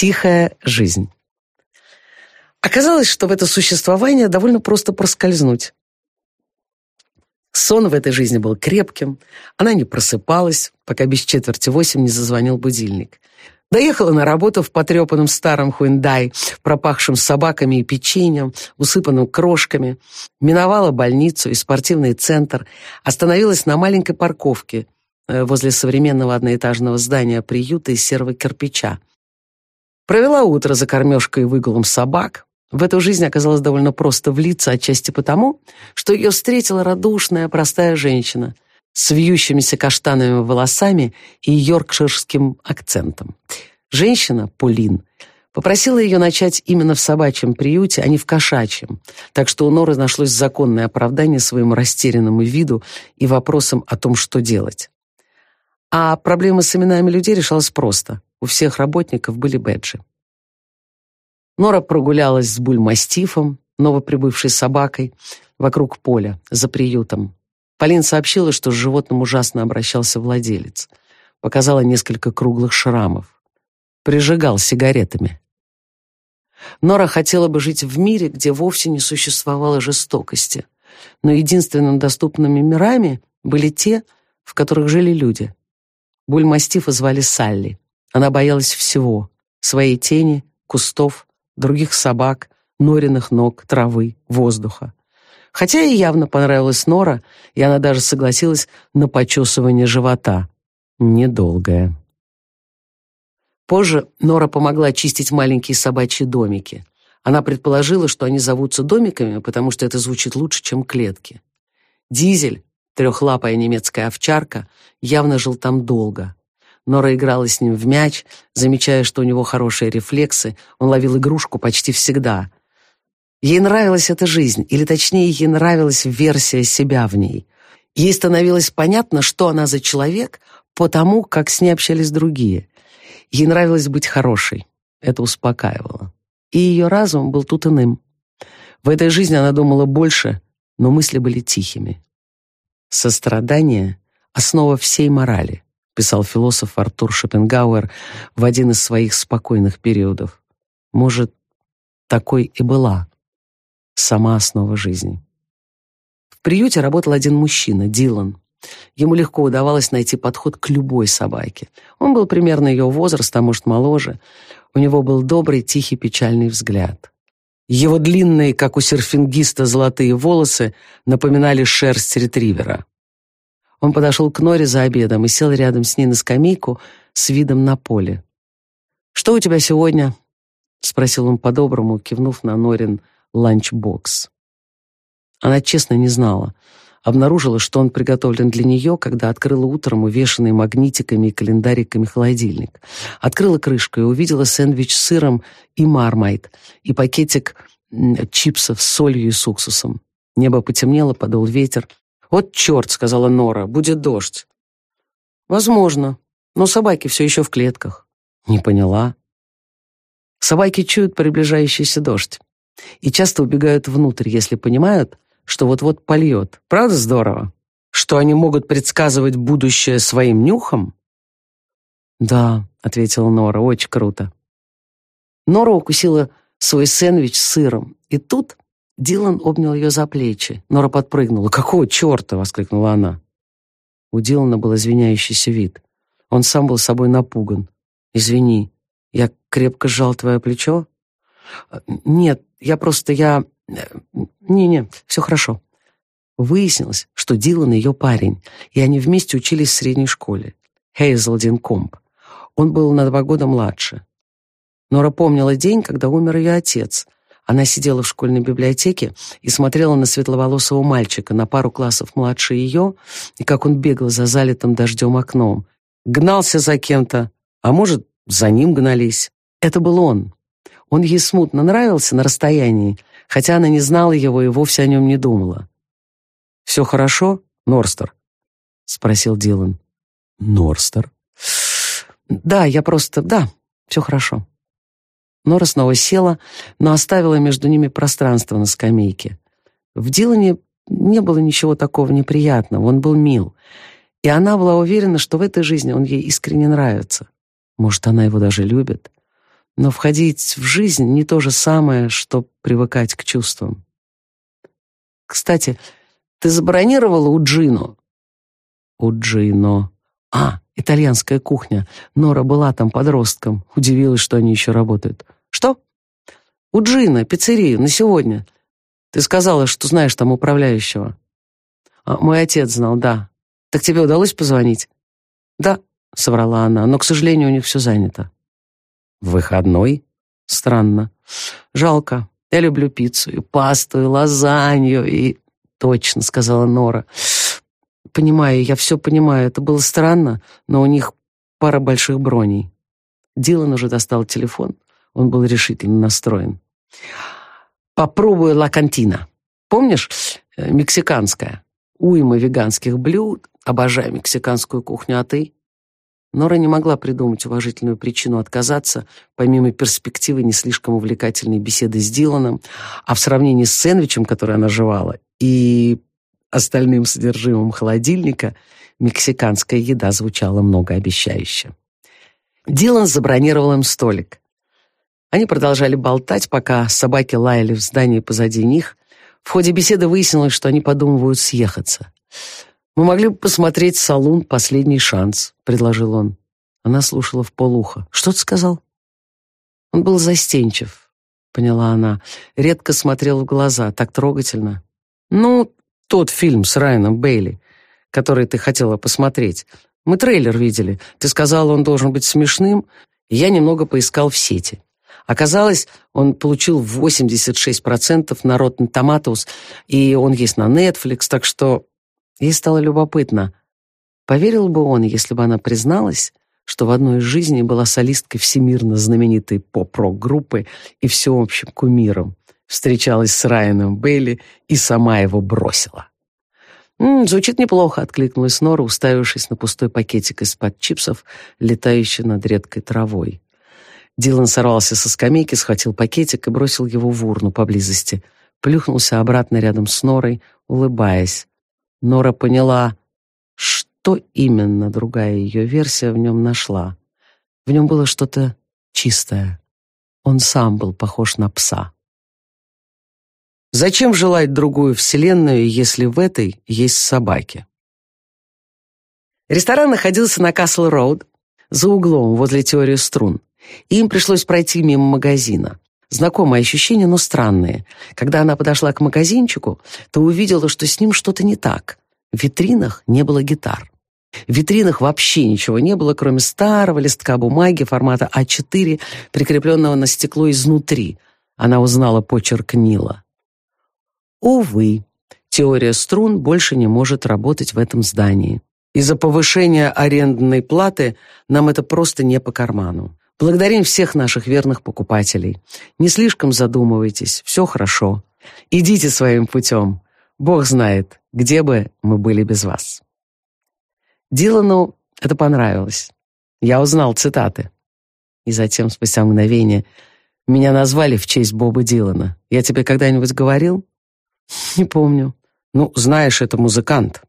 Тихая жизнь. Оказалось, что в это существование довольно просто проскользнуть. Сон в этой жизни был крепким, она не просыпалась, пока без четверти восемь не зазвонил будильник. Доехала на работу в потрепанном старом Хуиндай, пропахшем собаками и печеньем, усыпанном крошками, миновала больницу и спортивный центр, остановилась на маленькой парковке э, возле современного одноэтажного здания приюта из серого кирпича. Провела утро за кормежкой и выгулом собак, в эту жизнь оказалось довольно просто влиться, отчасти потому, что ее встретила радушная, простая женщина с вьющимися каштановыми волосами и йоркширским акцентом. Женщина, Полин, попросила ее начать именно в собачьем приюте, а не в кошачьем, так что у Норы нашлось законное оправдание своему растерянному виду и вопросам о том, что делать. А проблема с именами людей решалась просто. У всех работников были бэджи. Нора прогулялась с бульмастифом, новоприбывшей собакой, вокруг поля, за приютом. Полин сообщила, что с животным ужасно обращался владелец. Показала несколько круглых шрамов. Прижигал сигаретами. Нора хотела бы жить в мире, где вовсе не существовало жестокости. Но единственными доступными мирами были те, в которых жили люди. Бульмастифа звали Салли. Она боялась всего — своей тени, кустов, других собак, Нориных ног, травы, воздуха. Хотя ей явно понравилась Нора, и она даже согласилась на почесывание живота. Недолгое. Позже Нора помогла чистить маленькие собачьи домики. Она предположила, что они зовутся домиками, потому что это звучит лучше, чем клетки. Дизель, трехлапая немецкая овчарка, явно жил там долго. Нора играла с ним в мяч, замечая, что у него хорошие рефлексы, он ловил игрушку почти всегда. Ей нравилась эта жизнь, или точнее, ей нравилась версия себя в ней. Ей становилось понятно, что она за человек, потому как с ней общались другие. Ей нравилось быть хорошей. Это успокаивало. И ее разум был тут иным. В этой жизни она думала больше, но мысли были тихими. Сострадание — основа всей морали писал философ Артур Шопенгауэр в один из своих спокойных периодов. Может, такой и была сама основа жизни. В приюте работал один мужчина, Дилан. Ему легко удавалось найти подход к любой собаке. Он был примерно ее возраста, а может, моложе. У него был добрый, тихий, печальный взгляд. Его длинные, как у серфингиста, золотые волосы напоминали шерсть ретривера. Он подошел к Норе за обедом и сел рядом с ней на скамейку с видом на поле. «Что у тебя сегодня?» — спросил он по-доброму, кивнув на Норин ланчбокс. Она честно не знала. Обнаружила, что он приготовлен для нее, когда открыла утром увешанный магнитиками и календариками холодильник. Открыла крышку и увидела сэндвич с сыром и мармайт, и пакетик чипсов с солью и с уксусом. Небо потемнело, подул ветер. «Вот черт», — сказала Нора, — «будет дождь». «Возможно, но собаки все еще в клетках». «Не поняла». Собаки чуют приближающийся дождь и часто убегают внутрь, если понимают, что вот-вот польет. Правда здорово? Что они могут предсказывать будущее своим нюхом? «Да», — ответила Нора, — «очень круто». Нора укусила свой сэндвич с сыром, и тут Дилан обнял ее за плечи. Нора подпрыгнула. «Какого черта?» — воскликнула она. У Дилана был извиняющийся вид. Он сам был собой напуган. «Извини, я крепко сжал твое плечо?» «Нет, я просто, я... Не-не, все хорошо». Выяснилось, что Дилан ее парень, и они вместе учились в средней школе. Хейзелдин Комп. Он был на два года младше. Нора помнила день, когда умер ее отец — она сидела в школьной библиотеке и смотрела на светловолосого мальчика на пару классов младше ее, и как он бегал за залитым дождем окном. Гнался за кем-то, а может, за ним гнались. Это был он. Он ей смутно нравился на расстоянии, хотя она не знала его и вовсе о нем не думала. «Все хорошо, Норстер?» — спросил Дилан. «Норстер?» «Да, я просто... Да, все хорошо». Нора снова села, но оставила между ними пространство на скамейке. В Дилане не было ничего такого неприятного, он был мил. И она была уверена, что в этой жизни он ей искренне нравится. Может, она его даже любит. Но входить в жизнь не то же самое, что привыкать к чувствам. Кстати, ты забронировала у Джино? У Джино. А, итальянская кухня. Нора была там подростком. Удивилась, что они еще работают. У Джина, пиццерию, на сегодня. Ты сказала, что знаешь там управляющего. А, мой отец знал, да. Так тебе удалось позвонить? Да, соврала она, но, к сожалению, у них все занято. Выходной? Странно. Жалко. Я люблю пиццу, и пасту, и лазанью, и... Точно, сказала Нора. Понимаю, я все понимаю. Это было странно, но у них пара больших броней. Дилан уже достал телефон. Он был решительно настроен. Попробую ла кантина. Помнишь, э, мексиканская? Уйма веганских блюд. Обожаю мексиканскую кухню, а ты? Нора не могла придумать уважительную причину отказаться, помимо перспективы не слишком увлекательной беседы с Диланом, а в сравнении с сэндвичем, который она жевала, и остальным содержимым холодильника, мексиканская еда звучала многообещающе. Дилан забронировал им столик. Они продолжали болтать, пока собаки лаяли в здании позади них. В ходе беседы выяснилось, что они подумывают съехаться. «Мы могли бы посмотреть салон «Последний шанс», — предложил он. Она слушала в полухо. «Что ты сказал?» Он был застенчив, поняла она. Редко смотрел в глаза, так трогательно. «Ну, тот фильм с Райаном Бейли, который ты хотела посмотреть. Мы трейлер видели. Ты сказал, он должен быть смешным. Я немного поискал в сети. Оказалось, он получил 86% на Rotten Tomatoes, и он есть на Netflix, так что ей стало любопытно. Поверил бы он, если бы она призналась, что в одной из жизней была солисткой всемирно знаменитой поп-рок-группы и всеобщим кумиром, встречалась с Райаном Бейли и сама его бросила. «М -м, «Звучит неплохо», — откликнулась Нора, уставившись на пустой пакетик из-под чипсов, летающий над редкой травой. Дилан сорвался со скамейки, схватил пакетик и бросил его в урну поблизости. Плюхнулся обратно рядом с Норой, улыбаясь. Нора поняла, что именно другая ее версия в нем нашла. В нем было что-то чистое. Он сам был похож на пса. Зачем желать другую вселенную, если в этой есть собаки? Ресторан находился на Касл-Роуд, за углом, возле теории струн и им пришлось пройти мимо магазина. Знакомые ощущения, но странные. Когда она подошла к магазинчику, то увидела, что с ним что-то не так. В витринах не было гитар. В витринах вообще ничего не было, кроме старого листка бумаги формата А4, прикрепленного на стекло изнутри. Она узнала почерк Нила. Увы, теория струн больше не может работать в этом здании. Из-за повышения арендной платы нам это просто не по карману. Благодарим всех наших верных покупателей. Не слишком задумывайтесь, все хорошо. Идите своим путем. Бог знает, где бы мы были без вас. Дилану это понравилось. Я узнал цитаты. И затем, спустя мгновение, меня назвали в честь Боба Дилана. Я тебе когда-нибудь говорил? Не помню. Ну, знаешь, это музыкант.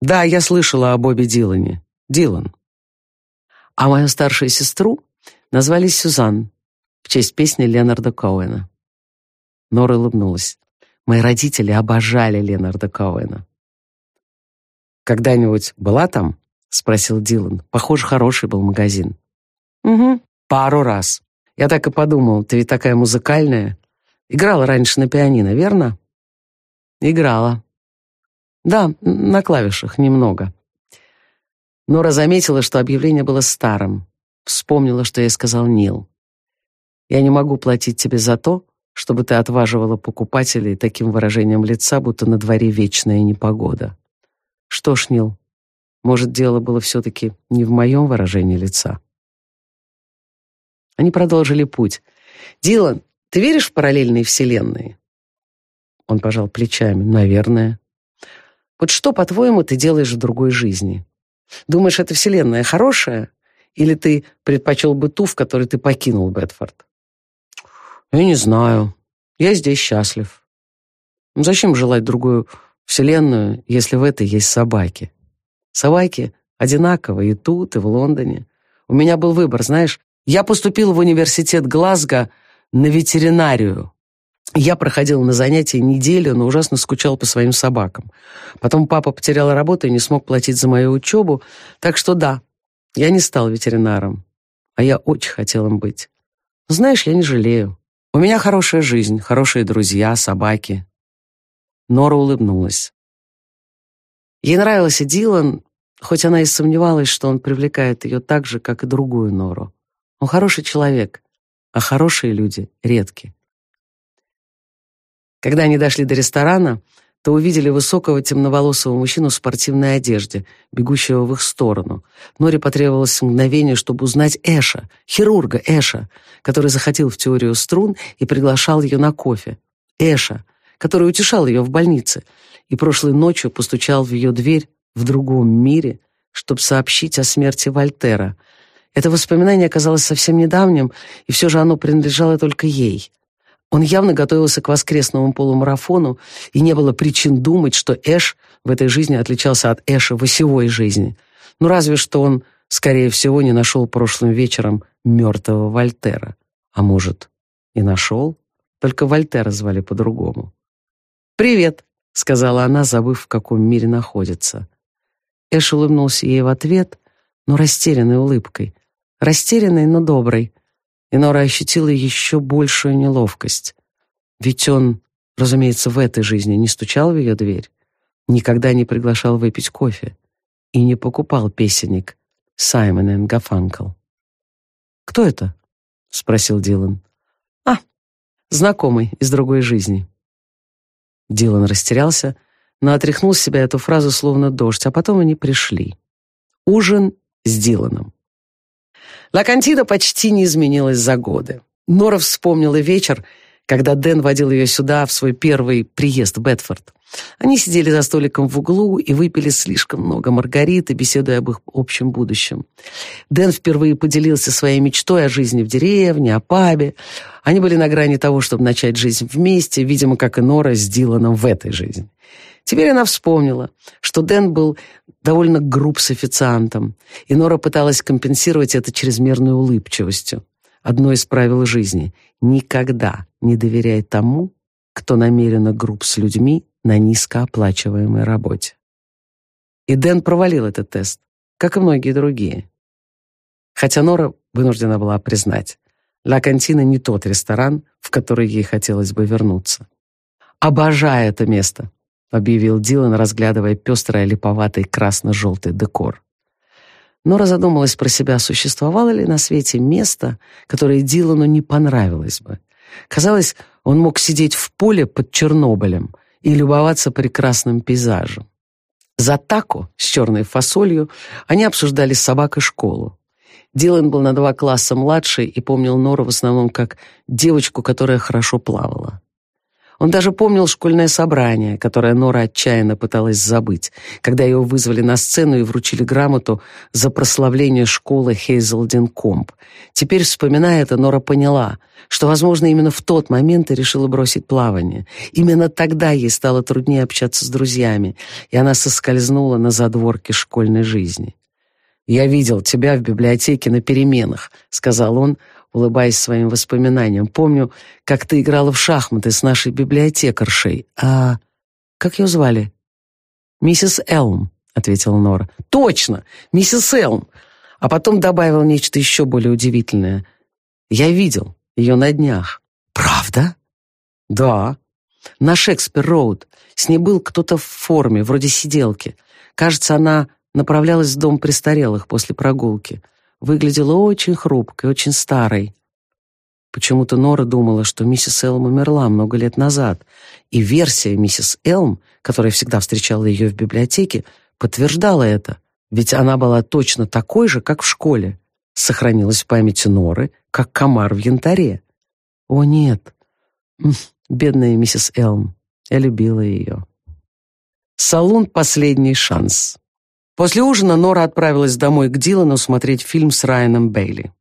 Да, я слышала о Бобе Дилане. Дилан. А мою старшую сестру назвали Сюзан в честь песни Ленарда Коуэна. Нора улыбнулась. Мои родители обожали Ленарда Коуэна. «Когда-нибудь была там?» — спросил Дилан. «Похоже, хороший был магазин». «Угу, пару раз. Я так и подумал, ты ведь такая музыкальная. Играла раньше на пианино, верно?» «Играла. Да, на клавишах немного». Нора заметила, что объявление было старым. Вспомнила, что я сказал Нил. Я не могу платить тебе за то, чтобы ты отваживала покупателей таким выражением лица, будто на дворе вечная непогода. Что ж, Нил, может, дело было все-таки не в моем выражении лица. Они продолжили путь. «Дилан, ты веришь в параллельные вселенные?» Он пожал плечами. «Наверное». «Вот что, по-твоему, ты делаешь в другой жизни? Думаешь, эта вселенная хорошая или ты предпочел бы ту, в которой ты покинул Бетфорд? Я не знаю. Я здесь счастлив. Зачем желать другую вселенную, если в этой есть собаки? Собаки одинаковые и тут, и в Лондоне. У меня был выбор, знаешь, Я поступил в университет Глазго на ветеринарию. Я проходил на занятия неделю, но ужасно скучал по своим собакам. Потом папа потерял работу и не смог платить за мою учебу, так что да, я не стал ветеринаром, а я очень хотел им быть. Но, знаешь, я не жалею. У меня хорошая жизнь, хорошие друзья, собаки. Нора улыбнулась. Ей нравился Дилан, хоть она и сомневалась, что он привлекает ее так же, как и другую Нору. Он хороший человек, а хорошие люди редки. Когда они дошли до ресторана, то увидели высокого темноволосого мужчину в спортивной одежде, бегущего в их сторону. Норе потребовалось мгновение, чтобы узнать Эша, хирурга Эша, который заходил в теорию струн и приглашал ее на кофе. Эша, который утешал ее в больнице и прошлой ночью постучал в ее дверь в другом мире, чтобы сообщить о смерти Вольтера. Это воспоминание оказалось совсем недавним, и все же оно принадлежало только ей. Он явно готовился к воскресному полумарафону, и не было причин думать, что Эш в этой жизни отличался от Эша в осевой жизни. Ну, разве что он, скорее всего, не нашел прошлым вечером мертвого Вольтера. А может, и нашел, только Вольтера звали по-другому. «Привет», — сказала она, забыв, в каком мире находится. Эш улыбнулся ей в ответ, но растерянной улыбкой. Растерянной, но доброй. И Нора ощутила еще большую неловкость. Ведь он, разумеется, в этой жизни не стучал в ее дверь, никогда не приглашал выпить кофе и не покупал песенник Саймон и. «Кто это?» — спросил Дилан. «А, знакомый из другой жизни». Дилан растерялся, но отряхнул с себя эту фразу словно дождь, а потом они пришли. Ужин с Диланом. Ла Кантина почти не изменилась за годы. Нора вспомнила вечер, когда Дэн водил ее сюда в свой первый приезд в Бетфорд. Они сидели за столиком в углу и выпили слишком много маргариты, беседуя об их общем будущем. Дэн впервые поделился своей мечтой о жизни в деревне, о пабе. Они были на грани того, чтобы начать жизнь вместе, видимо, как и Нора с Диланом в этой жизни. Теперь она вспомнила, что Дэн был довольно груб с официантом, и Нора пыталась компенсировать это чрезмерной улыбчивостью. Одно из правил жизни — никогда не доверяй тому, кто намеренно груб с людьми на низкооплачиваемой работе. И Дэн провалил этот тест, как и многие другие. Хотя Нора вынуждена была признать, Ла Кантина не тот ресторан, в который ей хотелось бы вернуться. «Обожаю это место», — объявил Дилан, разглядывая пестрый липоватый красно-желтый декор. Нора задумалась про себя, существовало ли на свете место, которое Дилану не понравилось бы. Казалось, он мог сидеть в поле под Чернобылем и любоваться прекрасным пейзажем. За тако с черной фасолью они обсуждали с собакой школу. Дилан был на два класса младше и помнил Нору в основном как девочку, которая хорошо плавала. Он даже помнил школьное собрание, которое Нора отчаянно пыталась забыть, когда ее вызвали на сцену и вручили грамоту за прославление школы Хейзелден Комп. Теперь, вспоминая это, Нора поняла, что, возможно, именно в тот момент и решила бросить плавание. Именно тогда ей стало труднее общаться с друзьями, и она соскользнула на задворки школьной жизни. «Я видел тебя в библиотеке на переменах», — сказал он, улыбаясь своим воспоминаниям. «Помню, как ты играла в шахматы с нашей библиотекаршей. А как ее звали?» «Миссис Элм», — ответила Нора. «Точно! Миссис Элм!» А потом добавил нечто еще более удивительное. «Я видел ее на днях». «Правда?» «Да. На Шекспир-Роуд. С ней был кто-то в форме, вроде сиделки. Кажется, она направлялась в дом престарелых после прогулки выглядела очень хрупкой, очень старой. Почему-то Нора думала, что миссис Элм умерла много лет назад, и версия миссис Элм, которая всегда встречала ее в библиотеке, подтверждала это, ведь она была точно такой же, как в школе. Сохранилась в памяти Норы, как комар в янтаре. О, нет, бедная миссис Элм, я любила ее. Салон «Последний шанс». После ужина Нора отправилась домой к Дилану смотреть фильм с Райаном Бейли.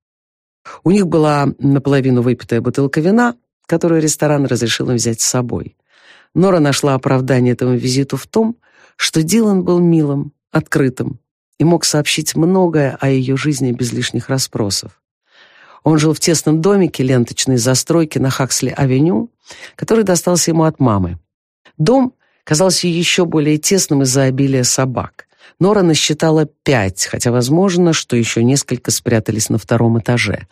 У них была наполовину выпитая бутылка вина, которую ресторан разрешил им взять с собой. Нора нашла оправдание этому визиту в том, что Дилан был милым, открытым и мог сообщить многое о ее жизни без лишних расспросов. Он жил в тесном домике ленточной застройки на Хаксли-авеню, который достался ему от мамы. Дом казался еще более тесным из-за обилия собак. Нора насчитала пять, хотя возможно, что еще несколько спрятались на втором этаже.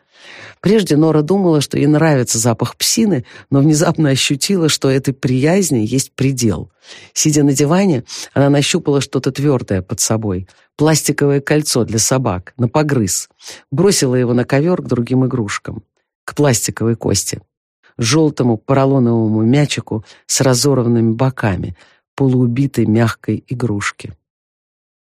Прежде Нора думала, что ей нравится запах псины, но внезапно ощутила, что этой приязни есть предел. Сидя на диване, она нащупала что-то твердое под собой. Пластиковое кольцо для собак, на погрыз. Бросила его на ковер к другим игрушкам. К пластиковой кости. Желтому поролоновому мячику с разорванными боками, полуубитой мягкой игрушки.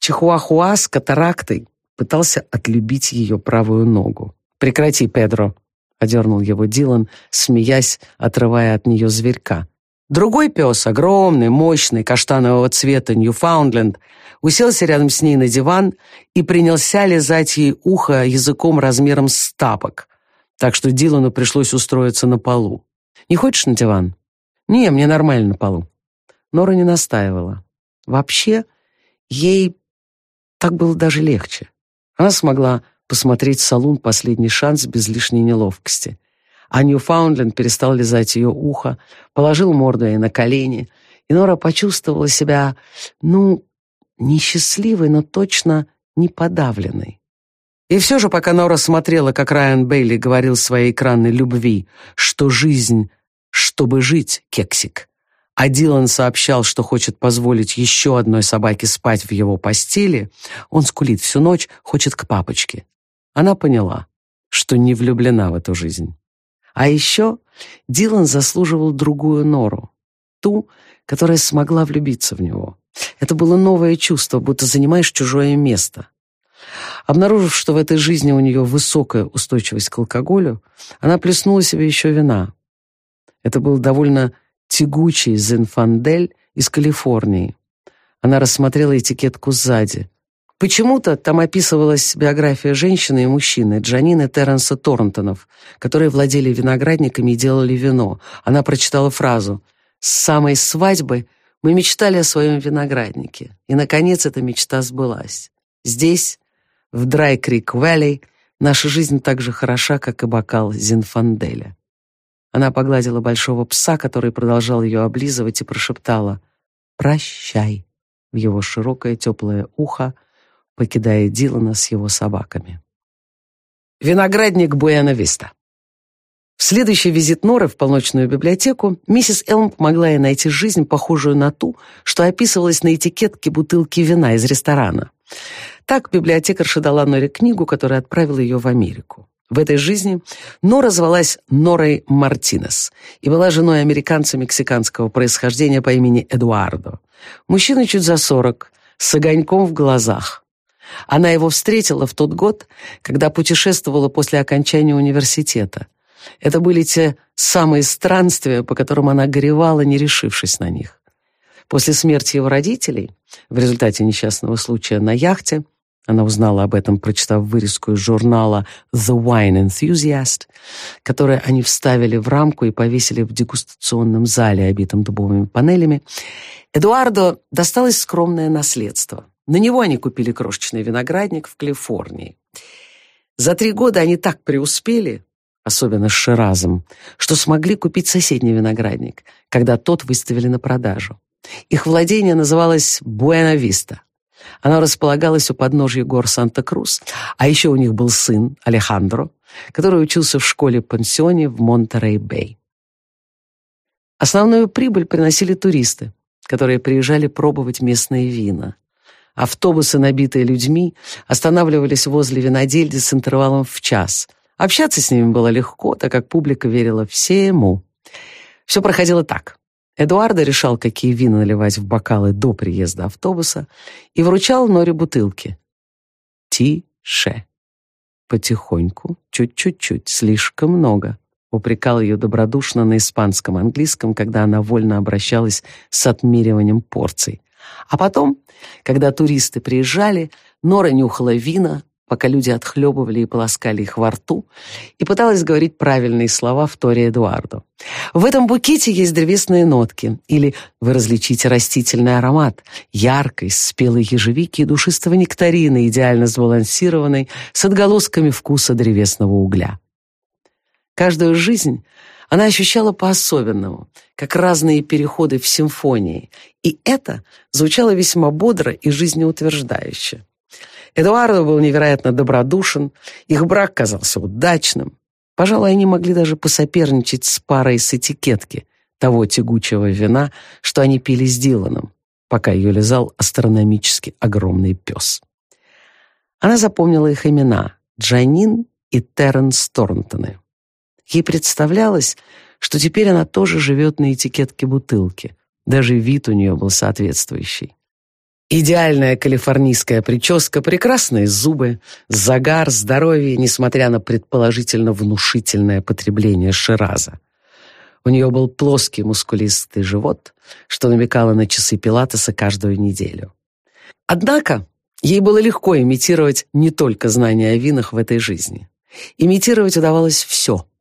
Чихуахуа с катарактой пытался отлюбить ее правую ногу. «Прекрати, Педро!» — одернул его Дилан, смеясь, отрывая от нее зверька. Другой пес, огромный, мощный, каштанового цвета, Ньюфаундленд, уселся рядом с ней на диван и принялся лизать ей ухо языком размером с тапок, так что Дилану пришлось устроиться на полу. «Не хочешь на диван?» «Не, мне нормально на полу». Нора не настаивала. Вообще, ей так было даже легче. Она смогла посмотреть салон «Последний шанс» без лишней неловкости. А Ньюфаундленд перестал лизать ее ухо, положил морду ей на колени, и Нора почувствовала себя, ну, несчастливой, но точно не подавленной. И все же, пока Нора смотрела, как Райан Бейли говорил своей экранной любви, что жизнь, чтобы жить, кексик, а Дилан сообщал, что хочет позволить еще одной собаке спать в его постели, он скулит всю ночь, хочет к папочке. Она поняла, что не влюблена в эту жизнь. А еще Дилан заслуживал другую нору, ту, которая смогла влюбиться в него. Это было новое чувство, будто занимаешь чужое место. Обнаружив, что в этой жизни у нее высокая устойчивость к алкоголю, она плеснула себе еще вина. Это был довольно тягучий Зинфандель из Калифорнии. Она рассмотрела этикетку сзади. Почему-то там описывалась биография женщины и мужчины, Джанины Терренса Торнтонов, которые владели виноградниками и делали вино. Она прочитала фразу «С самой свадьбы мы мечтали о своем винограднике, и, наконец, эта мечта сбылась. Здесь, в Драй-Крик-Вэлли, наша жизнь так же хороша, как и бокал Зинфанделя». Она погладила большого пса, который продолжал ее облизывать, и прошептала «Прощай» в его широкое теплое ухо, покидая Дилана с его собаками. Виноградник Буэна-Виста. В следующий визит Норы в полночную библиотеку миссис Элм помогла ей найти жизнь, похожую на ту, что описывалась на этикетке бутылки вина из ресторана. Так библиотекарша дала Норе книгу, которая отправила ее в Америку. В этой жизни Нора звалась Норой Мартинес и была женой американца мексиканского происхождения по имени Эдуардо. Мужчина чуть за сорок, с огоньком в глазах. Она его встретила в тот год, когда путешествовала после окончания университета. Это были те самые странствия, по которым она горевала, не решившись на них. После смерти его родителей, в результате несчастного случая на яхте, она узнала об этом, прочитав вырезку из журнала «The Wine Enthusiast», которое они вставили в рамку и повесили в дегустационном зале, обитом дубовыми панелями. Эдуардо досталось скромное наследство. На него они купили крошечный виноградник в Калифорнии. За три года они так преуспели, особенно с Ширазом, что смогли купить соседний виноградник, когда тот выставили на продажу. Их владение называлось «Буэна-Виста». Она располагалась у подножья гор Санта-Крус, а еще у них был сын, Алехандро, который учился в школе-пансионе в Монтерей-Бэй. Основную прибыль приносили туристы, которые приезжали пробовать местные вина. Автобусы, набитые людьми, останавливались возле винодельни с интервалом в час. Общаться с ними было легко, так как публика верила всему. Все проходило так. Эдуардо решал, какие вина наливать в бокалы до приезда автобуса, и вручал Норе бутылки. Тише. Потихоньку, чуть-чуть-чуть, слишком много. Упрекал ее добродушно на испанском английском, когда она вольно обращалась с отмериванием порций. А потом, когда туристы приезжали, Нора нюхала вина, пока люди отхлебывали и полоскали их во рту, и пыталась говорить правильные слова в Торе Эдуарду. В этом букете есть древесные нотки, или вы различите растительный аромат, яркой, спелой ежевики и душистого нектарина, идеально сбалансированной, с отголосками вкуса древесного угля. Каждую жизнь она ощущала по-особенному, как разные переходы в симфонии, и это звучало весьма бодро и жизнеутверждающе. Эдуардо был невероятно добродушен, их брак казался удачным. Пожалуй, они могли даже посоперничать с парой с этикетки того тягучего вина, что они пили с Диланом, пока ее лизал астрономически огромный пес. Она запомнила их имена — Джанин и Терренс Торнтоны. Ей представлялось, что теперь она тоже живет на этикетке бутылки. Даже вид у нее был соответствующий. Идеальная калифорнийская прическа, прекрасные зубы, загар, здоровье, несмотря на предположительно внушительное потребление шираза. У нее был плоский мускулистый живот, что намекало на часы пилатеса каждую неделю. Однако ей было легко имитировать не только знания о винах в этой жизни. Имитировать удавалось все —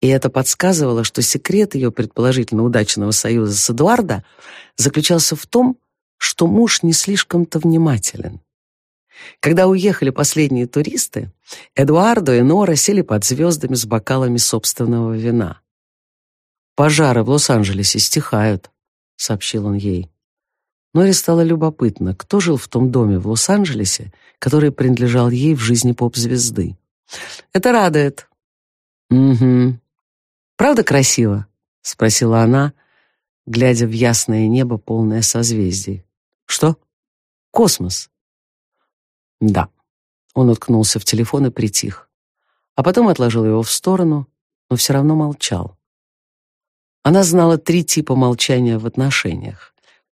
и это подсказывало, что секрет ее предположительно удачного союза с Эдуардо заключался в том, что муж не слишком-то внимателен. Когда уехали последние туристы, Эдуардо и Нора сели под звездами с бокалами собственного вина. «Пожары в Лос-Анджелесе стихают», — сообщил он ей. Норе стало любопытно, кто жил в том доме в Лос-Анджелесе, который принадлежал ей в жизни поп-звезды. «Это радует». «Угу», Правда красиво?» — спросила она, глядя в ясное небо, полное созвездий. «Что?» «Космос». «Да». Он уткнулся в телефон и притих. А потом отложил его в сторону, но все равно молчал. Она знала три типа молчания в отношениях.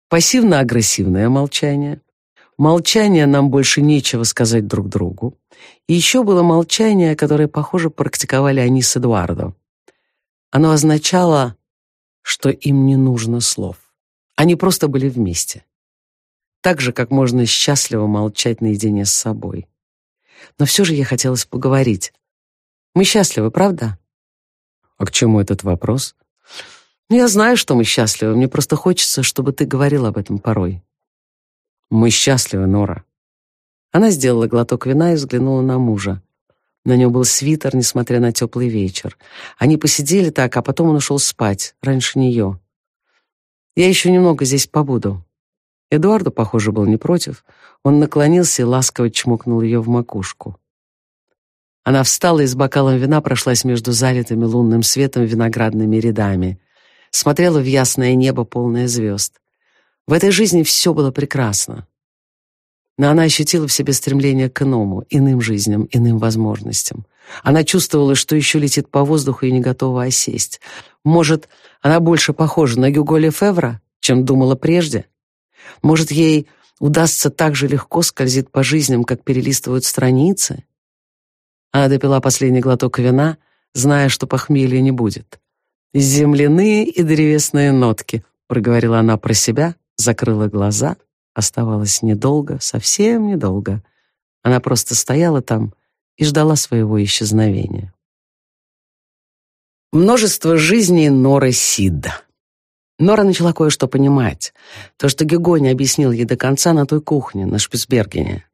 Пассивно-агрессивное молчание, молчание «нам больше нечего сказать друг другу», и еще было молчание, которое, похоже, практиковали они с Эдуардом. Оно означало, что им не нужно слов. Они просто были вместе. Так же, как можно счастливо молчать наедине с собой. Но все же я хотелось поговорить. Мы счастливы, правда? А к чему этот вопрос? Ну, я знаю, что мы счастливы. Мне просто хочется, чтобы ты говорил об этом порой. Мы счастливы, Нора. Она сделала глоток вина и взглянула на мужа. На нем был свитер, несмотря на теплый вечер. Они посидели так, а потом он ушел спать, раньше нее. «Я еще немного здесь побуду». Эдуарду, похоже, был не против. Он наклонился и ласково чмокнул ее в макушку. Она встала и с бокалом вина прошлась между залитыми лунным светом виноградными рядами. Смотрела в ясное небо, полное звезд. В этой жизни все было прекрасно но она ощутила в себе стремление к иному, иным жизням, иным возможностям. Она чувствовала, что еще летит по воздуху и не готова осесть. Может, она больше похожа на Гюго Лефевра, чем думала прежде? Может, ей удастся так же легко скользить по жизням, как перелистывают страницы? Она допила последний глоток вина, зная, что похмелья не будет. «Земляные и древесные нотки», — проговорила она про себя, закрыла глаза — Оставалось недолго, совсем недолго. Она просто стояла там и ждала своего исчезновения. Множество жизней Норы Сидда. Нора начала кое-что понимать. То, что Гего объяснил ей до конца на той кухне, на Шпицбергене.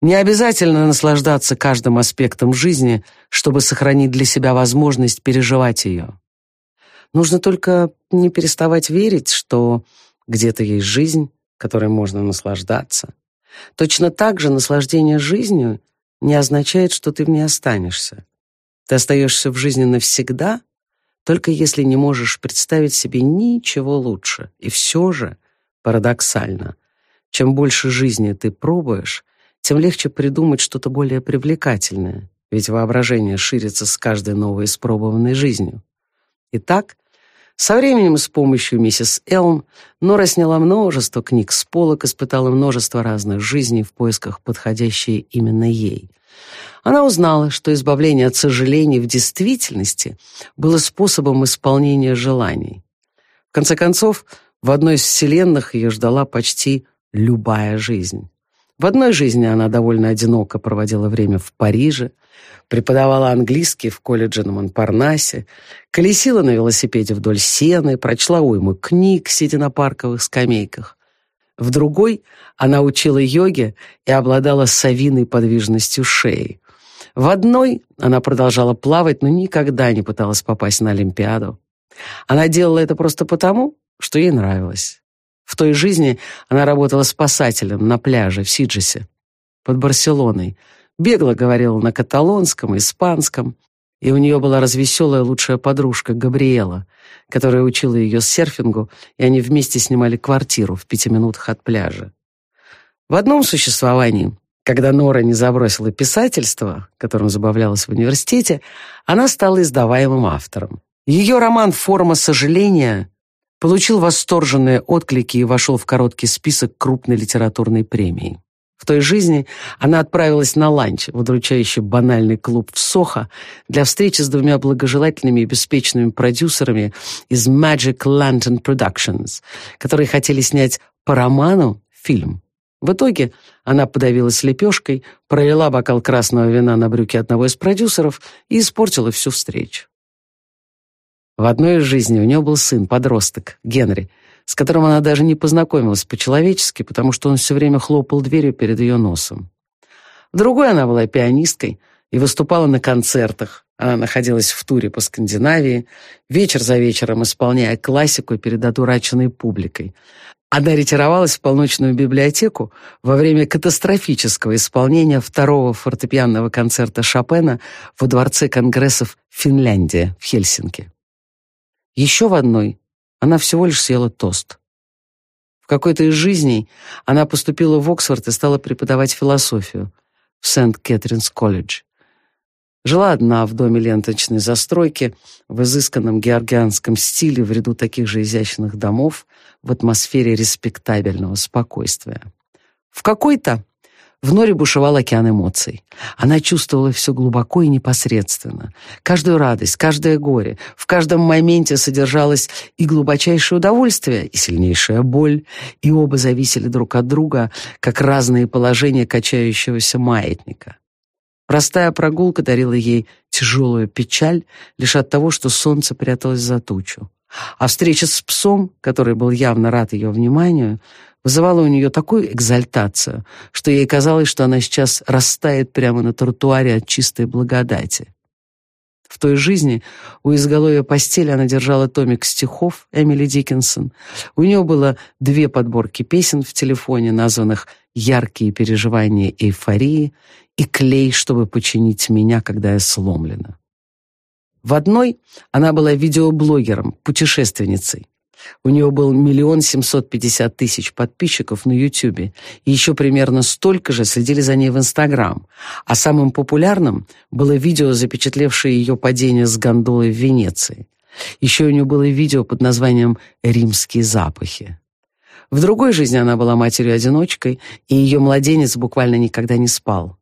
Не обязательно наслаждаться каждым аспектом жизни, чтобы сохранить для себя возможность переживать ее. Нужно только не переставать верить, что где-то есть жизнь, которой можно наслаждаться. Точно так же наслаждение жизнью не означает, что ты в ней останешься. Ты остаешься в жизни навсегда, только если не можешь представить себе ничего лучше. И все же, парадоксально, чем больше жизни ты пробуешь, тем легче придумать что-то более привлекательное, ведь воображение ширится с каждой новой испробованной жизнью. Итак, со временем с помощью миссис Элм Нора сняла множество книг с полок, испытала множество разных жизней в поисках подходящей именно ей. Она узнала, что избавление от сожалений в действительности было способом исполнения желаний. В конце концов, в одной из вселенных ее ждала почти любая жизнь. В одной жизни она довольно одиноко проводила время в Париже, преподавала английский в колледже на Монпарнасе, колесила на велосипеде вдоль Сены, прочла уйму книг, сидя на парковых скамейках. В другой она учила йоге и обладала совиной подвижностью шеи. В одной она продолжала плавать, но никогда не пыталась попасть на Олимпиаду. Она делала это просто потому, что ей нравилось. В той жизни она работала спасателем на пляже в Сиджесе под Барселоной, бегло говорила на каталонском, испанском, и у нее была развеселая лучшая подружка Габриэла, которая учила ее серфингу, и они вместе снимали квартиру в пяти минутах от пляжа. В одном существовании, когда Нора не забросила писательство, которым забавлялась в университете, она стала издаваемым автором. Ее роман «Форма сожаления» получил восторженные отклики и вошел в короткий список крупной литературной премии. В той жизни она отправилась на ланч в удручающе банальный клуб в Сохо для встречи с двумя благожелательными и беспечными продюсерами из Magic Lantern Productions, которые хотели снять по роману фильм. В итоге она подавилась лепешкой, пролила бокал красного вина на брюки одного из продюсеров и испортила всю встречу. В одной из жизней у нее был сын, подросток, Генри – с которым она даже не познакомилась по-человечески, потому что он все время хлопал дверью перед ее носом. Другой она была пианисткой и выступала на концертах. Она находилась в туре по Скандинавии, вечер за вечером исполняя классику перед одураченной публикой. Она ретировалась в полночную библиотеку во время катастрофического исполнения второго фортепианного концерта Шопена во Дворце конгрессов Финляндия в Хельсинки. Еще в одной она всего лишь съела тост. В какой-то из жизней она поступила в Оксфорд и стала преподавать философию в Сент-Кэтринс колледж. Жила одна в доме ленточной застройки, в изысканном георгианском стиле в ряду таких же изящных домов, в атмосфере респектабельного спокойствия. В какой-то в норе бушевал океан эмоций. Она чувствовала все глубоко и непосредственно. Каждую радость, каждое горе. В каждом моменте содержалось и глубочайшее удовольствие, и сильнейшая боль. И оба зависели друг от друга, как разные положения качающегося маятника. Простая прогулка дарила ей тяжелую печаль лишь от того, что солнце пряталось за тучу. А встреча с псом, который был явно рад ее вниманию, вызывала у нее такую экзальтацию, что ей казалось, что она сейчас растает прямо на тротуаре от чистой благодати. В той жизни у изголовья постели она держала томик стихов Эмили Диккенсон. У нее было две подборки песен в телефоне, названных «Яркие переживания эйфории» и «Клей, чтобы починить меня, когда я сломлена». В одной она была видеоблогером, путешественницей. У него был миллион семьсот пятьдесят тысяч подписчиков на Ютубе, и еще примерно столько же следили за ней в Инстаграм. А самым популярным было видео, запечатлевшее ее падение с гондолы в Венеции. Еще у нее было видео под названием «Римские запахи». В другой жизни она была матерью-одиночкой, и ее младенец буквально никогда не спал.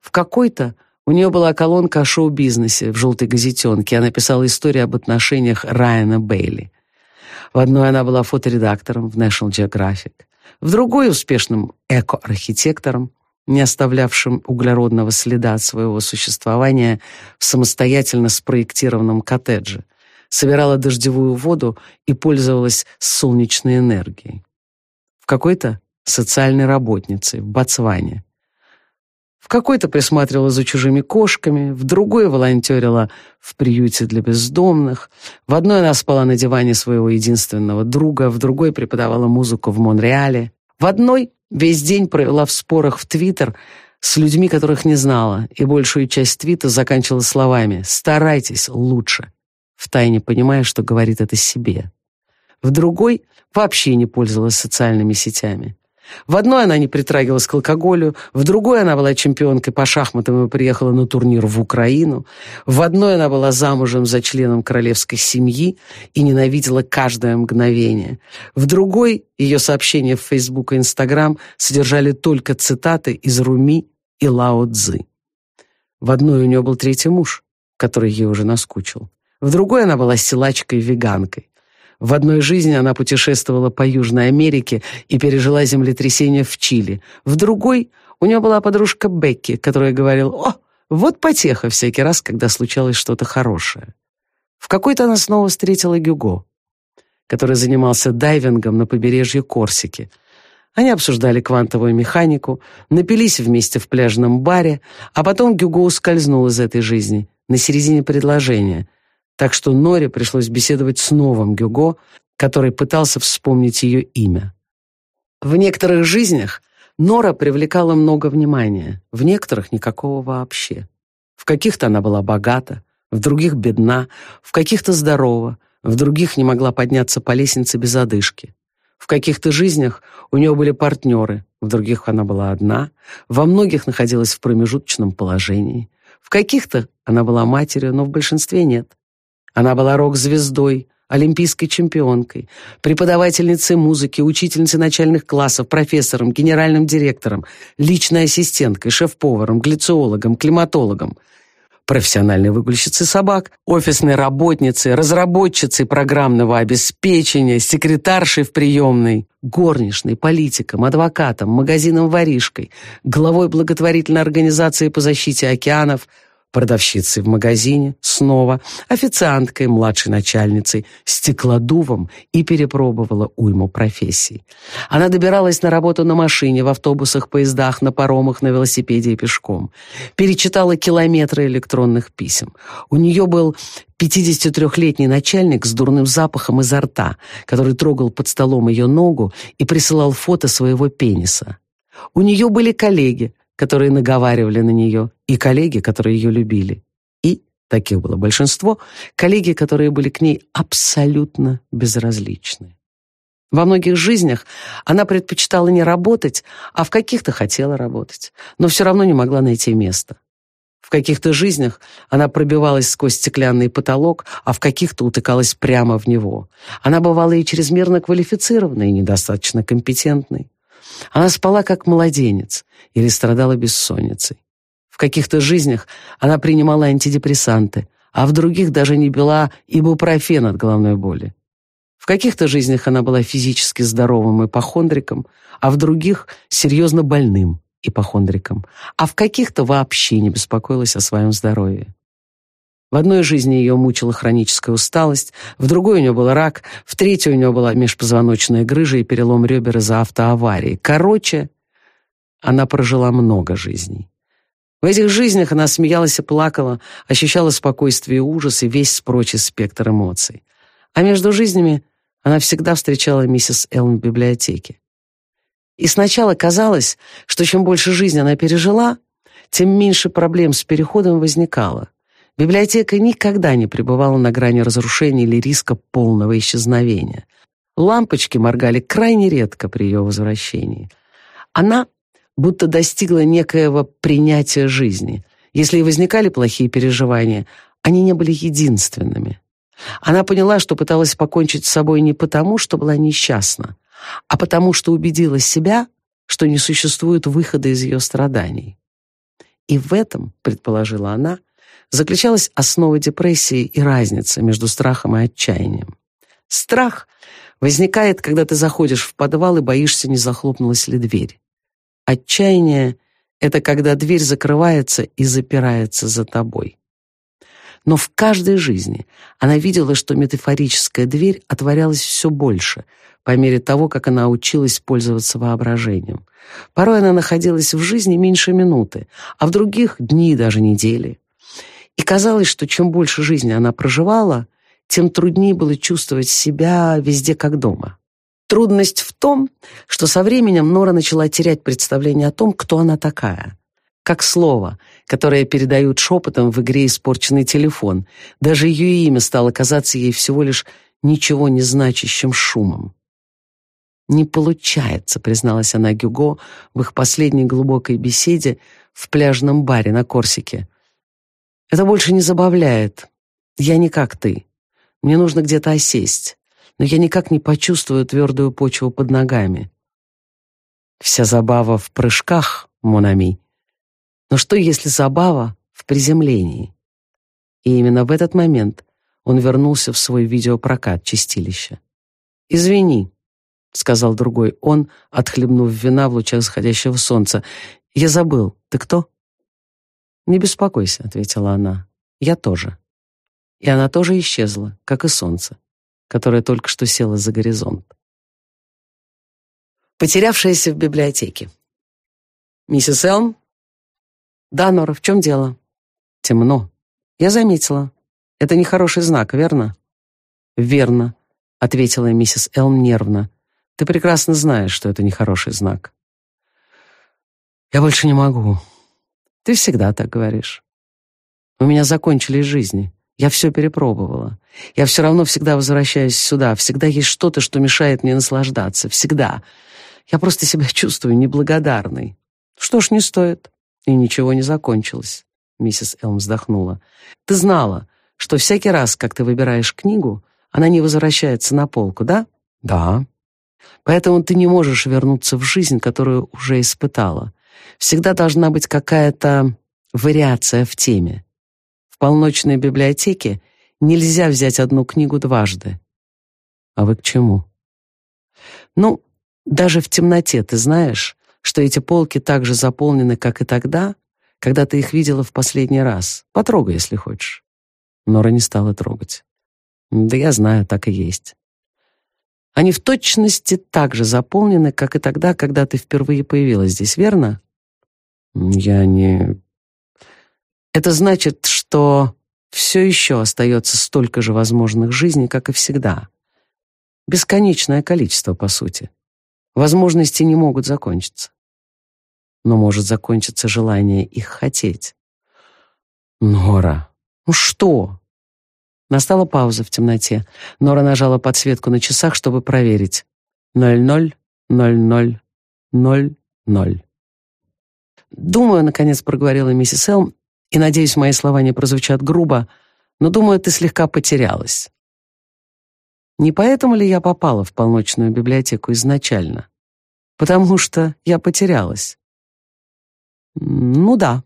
В какой-то у нее была колонка о шоу-бизнесе в «Желтой газетенке», она писала историю об отношениях Райана Бейли. В одной она была фоторедактором в National Geographic, в другой — успешным эко-архитектором, не оставлявшим углеродного следа от своего существования в самостоятельно спроектированном коттедже, собирала дождевую воду и пользовалась солнечной энергией. В какой-то социальной работницей в Ботсване, какой-то присматривала за чужими кошками, в другой волонтерила в приюте для бездомных, в одной она спала на диване своего единственного друга, в другой преподавала музыку в Монреале, в одной весь день провела в спорах в Твиттер с людьми, которых не знала, и большую часть твита заканчивала словами «старайтесь лучше», втайне понимая, что говорит это себе. В другой вообще не пользовалась социальными сетями. В одной она не притрагивалась к алкоголю, в другой она была чемпионкой по шахматам и приехала на турнир в Украину, в одной она была замужем за членом королевской семьи и ненавидела каждое мгновение, в другой ее сообщения в Facebook и Instagram содержали только цитаты из Руми и Лао Цзы. В одной у нее был третий муж, который ей уже наскучил. В другой она была силачкой-веганкой. В одной жизни она путешествовала по Южной Америке и пережила землетрясение в Чили. В другой у нее была подружка Бекки, которая говорила «О, вот потеха всякий раз, когда случалось что-то хорошее». В какой-то она снова встретила Гюго, который занимался дайвингом на побережье Корсики. Они обсуждали квантовую механику, напились вместе в пляжном баре, а потом Гюго ускользнул из этой жизни на середине предложения, так что Норе пришлось беседовать с новым Гюго, который пытался вспомнить ее имя. В некоторых жизнях Нора привлекала много внимания, в некоторых никакого вообще. В каких-то она была богата, в других бедна, в каких-то здорова, в других не могла подняться по лестнице без одышки. В каких-то жизнях у нее были партнеры, в других она была одна, во многих находилась в промежуточном положении. В каких-то она была матерью, но в большинстве нет. Она была рок-звездой, олимпийской чемпионкой, преподавательницей музыки, учительницей начальных классов, профессором, генеральным директором, личной ассистенткой, шеф-поваром, глициологом, климатологом – профессиональной выгульщицей собак, офисной работницей, разработчицей программного обеспечения, секретаршей в приемной, горничной, политиком, адвокатом, магазином-воришкой, главой благотворительной организации по защите океанов – продавщицей в магазине, снова, официанткой, младшей начальницей, стеклодувом и перепробовала уйму профессий. Она добиралась на работу на машине, в автобусах, поездах, на паромах, на велосипеде и пешком. Перечитала километры электронных писем. У нее был 53-летний начальник с дурным запахом изо рта, который трогал под столом ее ногу и присылал фото своего пениса. У нее были коллеги, которые наговаривали на нее, и коллеги, которые ее любили. И, таких было большинство, коллеги, которые были к ней абсолютно безразличны. Во многих жизнях она предпочитала не работать, а в каких-то хотела работать, но все равно не могла найти место. В каких-то жизнях она пробивалась сквозь стеклянный потолок, а в каких-то утыкалась прямо в него. Она бывала и чрезмерно квалифицированной, и недостаточно компетентной. Она спала как младенец или страдала бессонницей. Каких-то жизнях она принимала антидепрессанты, а в других даже не пила ибупрофен от головной боли. В каких-то жизнях она была физически здоровым ипохондриком, а в других — серьезно больным ипохондриком, а в каких-то вообще не беспокоилась о своем здоровье. В одной жизни ее мучила хроническая усталость, в другой у нее был рак, в третьей у нее была межпозвоночная грыжа и перелом ребер из-за автоаварии. Короче, она прожила много жизней. В этих жизнях она смеялась и плакала, ощущала спокойствие и ужас и весь прочий спектр эмоций. А между жизнями она всегда встречала миссис Элм в библиотеке. И сначала казалось, что чем больше жизни она пережила, тем меньше проблем с переходом возникало. Библиотека никогда не пребывала на грани разрушения или риска полного исчезновения. Лампочки моргали крайне редко при ее возвращении. Она будто достигла некоего принятия жизни. Если и возникали плохие переживания, они не были единственными. Она поняла, что пыталась покончить с собой не потому, что была несчастна, а потому, что убедила себя, что не существует выхода из ее страданий. И в этом, предположила она, заключалась основа депрессии и разница между страхом и отчаянием. Страх возникает, когда ты заходишь в подвал и боишься, не захлопнулась ли дверь. Отчаяние — это когда дверь закрывается и запирается за тобой. Но в каждой жизни она видела, что метафорическая дверь отворялась все больше по мере того, как она училась пользоваться воображением. Порой она находилась в жизни меньше минуты, а в других — дни, даже недели. И казалось, что чем больше жизни она проживала, тем труднее было чувствовать себя везде как дома. Трудность в том, что со временем Нора начала терять представление о том, кто она такая. Как слово, которое передают шепотом в игре «Испорченный телефон». Даже ее имя стало казаться ей всего лишь ничего не значащим шумом. «Не получается», — призналась она Гюго в их последней глубокой беседе в пляжном баре на Корсике. Это больше не забавляет. Я не как ты. Мне нужно где-то осесть, но я никак не почувствую твердую почву под ногами. Вся забава в прыжках, Монами. Но что, если забава в приземлении? И именно в этот момент он вернулся в свой видеопрокат чистилища. «Извини», — сказал другой он, отхлебнув вина в лучах заходящего солнца. «Я забыл. Ты кто?» «Не беспокойся», — ответила она. «Я тоже». И она тоже исчезла, как и солнце, которое только что село за горизонт. Потерявшаяся в библиотеке. Миссис Элм? Да, Нора, в чем дело? Темно. Я заметила. Это нехороший знак, верно? Верно, ответила миссис Элм нервно. Ты прекрасно знаешь, что это нехороший знак. Я больше не могу. Ты всегда так говоришь. У меня закончились жизни. Я все перепробовала. Я все равно всегда возвращаюсь сюда. Всегда есть что-то, что мешает мне наслаждаться. Всегда. Я просто себя чувствую неблагодарной. Что ж, не стоит. И ничего не закончилось. Миссис Элм вздохнула. Ты знала, что всякий раз, как ты выбираешь книгу, она не возвращается на полку, да? Да. Поэтому ты не можешь вернуться в жизнь, которую уже испытала. Всегда должна быть какая-то вариация в теме. Полночной библиотеке нельзя взять одну книгу дважды. А вы к чему? Ну, даже в темноте ты знаешь, что эти полки так же заполнены, как и тогда, когда ты их видела в последний раз. Потрогай, если хочешь. Нора не стала трогать. Да я знаю, так и есть. Они в точности так же заполнены, как и тогда, когда ты впервые появилась здесь, верно? Я не... Это значит, что все еще остается столько же возможных жизней, как и всегда. Бесконечное количество, по сути. Возможности не могут закончиться. Но может закончиться желание их хотеть. Нора, ну что? Настала пауза в темноте. Нора нажала подсветку на часах, чтобы проверить. Ноль ноль, ноль ноль, ноль ноль. Думаю, наконец проговорила миссис Элм, и надеюсь, мои слова не прозвучат грубо, но думаю, ты слегка потерялась. Не поэтому ли я попала в полночную библиотеку изначально? Потому что я потерялась. Ну да,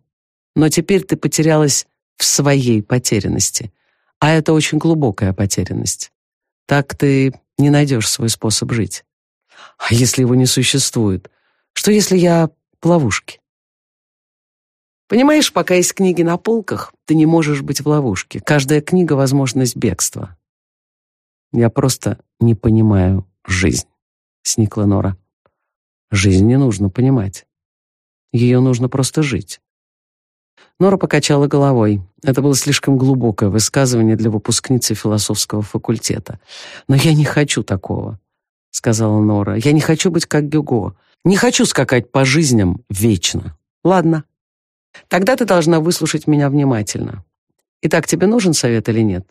но теперь ты потерялась в своей потерянности, а это очень глубокая потерянность. Так ты не найдешь свой способ жить. А если его не существует? Что если я в ловушке? Понимаешь, пока есть книги на полках, ты не можешь быть в ловушке. Каждая книга — возможность бегства. Я просто не понимаю жизнь, — сникла Нора. Жизнь не нужно понимать. Ее нужно просто жить. Нора покачала головой. Это было слишком глубокое высказывание для выпускницы философского факультета. «Но я не хочу такого», — сказала Нора. «Я не хочу быть как Гюго. Не хочу скакать по жизням вечно. Ладно, Тогда ты должна выслушать меня внимательно. Итак, тебе нужен совет или нет?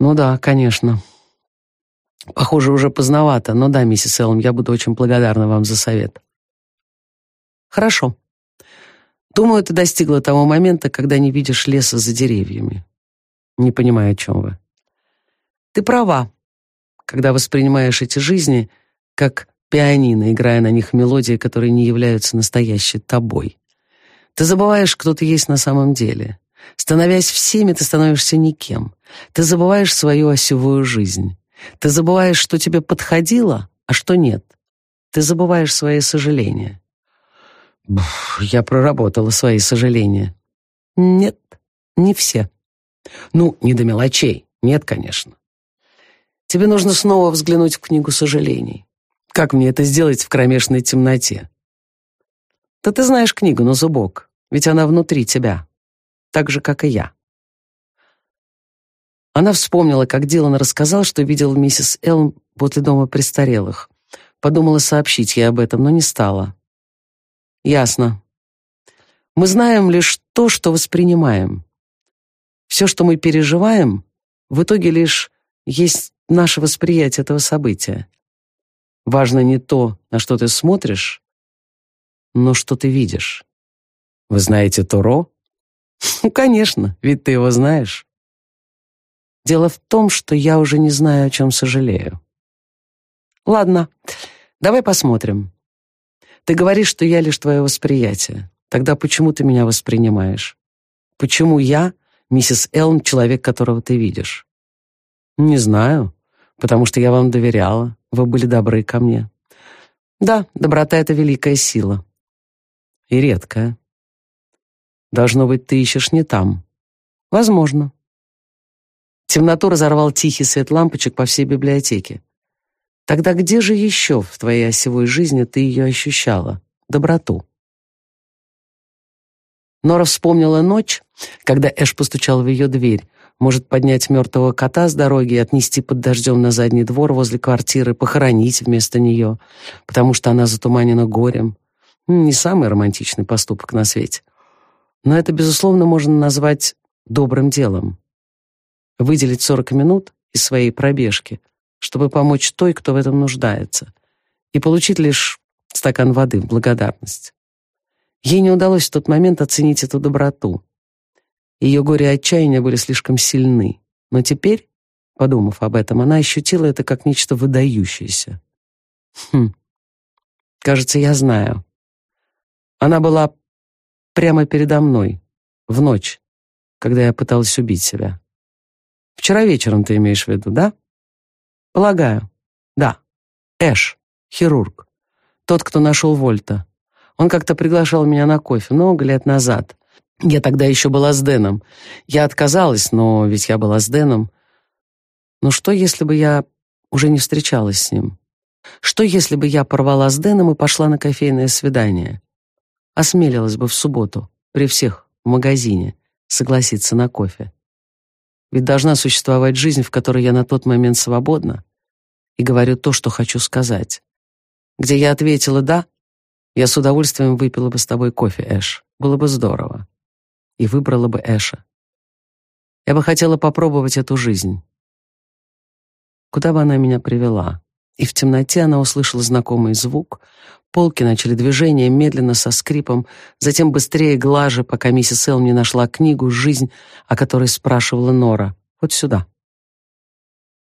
Ну да, конечно. Похоже, уже поздновато, но да, миссис Элм, я буду очень благодарна вам за совет. Хорошо. Думаю, ты достигла того момента, когда не видишь леса за деревьями. Не понимаю, о чем вы. Ты права, когда воспринимаешь эти жизни как пианино, играя на них мелодии, которые не являются настоящей тобой. Ты забываешь, кто ты есть на самом деле. Становясь всеми, ты становишься никем. Ты забываешь свою осевую жизнь. Ты забываешь, что тебе подходило, а что нет. Ты забываешь свои сожаления. Бух, я проработала свои сожаления. Нет, не все. Ну, не до мелочей. Нет, конечно. Тебе нужно снова взглянуть в книгу сожалений. Как мне это сделать в кромешной темноте? Да ты знаешь книгу на зубок. Ведь она внутри тебя, так же, как и я. Она вспомнила, как Дилан рассказал, что видел миссис Элм возле дома престарелых. Подумала сообщить ей об этом, но не стала. Ясно. Мы знаем лишь то, что воспринимаем. Все, что мы переживаем, в итоге лишь есть наше восприятие этого события. Важно не то, на что ты смотришь, но что ты видишь. Вы знаете Туро? Ну, конечно, ведь ты его знаешь. Дело в том, что я уже не знаю, о чем сожалею. Ладно, давай посмотрим. Ты говоришь, что я лишь твое восприятие. Тогда почему ты меня воспринимаешь? Почему я, миссис Элм, человек, которого ты видишь? Не знаю, потому что я вам доверяла. Вы были добры ко мне. Да, доброта — это великая сила. И редкая. Должно быть, ты ищешь не там. Возможно. Темноту разорвал тихий свет лампочек по всей библиотеке. Тогда где же еще в твоей осевой жизни ты ее ощущала? Доброту. Нора вспомнила ночь, когда Эш постучал в ее дверь. Может поднять мертвого кота с дороги и отнести под дождем на задний двор возле квартиры, похоронить вместо нее, потому что она затуманена горем. Не самый романтичный поступок на свете. Но это, безусловно, можно назвать добрым делом. Выделить 40 минут из своей пробежки, чтобы помочь той, кто в этом нуждается, и получить лишь стакан воды в благодарность. Ей не удалось в тот момент оценить эту доброту. Ее горе и отчаяние были слишком сильны. Но теперь, подумав об этом, она ощутила это как нечто выдающееся. Хм. Кажется, я знаю. Она была прямо передо мной в ночь, когда я пыталась убить себя. Вчера вечером ты имеешь в виду, да? Полагаю. Да. Эш, хирург. Тот, кто нашел Вольта. Он как-то приглашал меня на кофе много лет назад. Я тогда еще была с Дэном. Я отказалась, но ведь я была с Дэном. Но что, если бы я уже не встречалась с ним? Что, если бы я порвала с Дэном и пошла на кофейное свидание? Осмелилась бы в субботу, при всех, в магазине, согласиться на кофе. Ведь должна существовать жизнь, в которой я на тот момент свободна и говорю то, что хочу сказать. Где я ответила «да», я с удовольствием выпила бы с тобой кофе, Эш. Было бы здорово. И выбрала бы Эша. Я бы хотела попробовать эту жизнь. Куда бы она меня привела? И в темноте она услышала знакомый звук. Полки начали движение, медленно, со скрипом, затем быстрее, глаже, пока миссис Эл не нашла книгу «Жизнь», о которой спрашивала Нора. Вот сюда.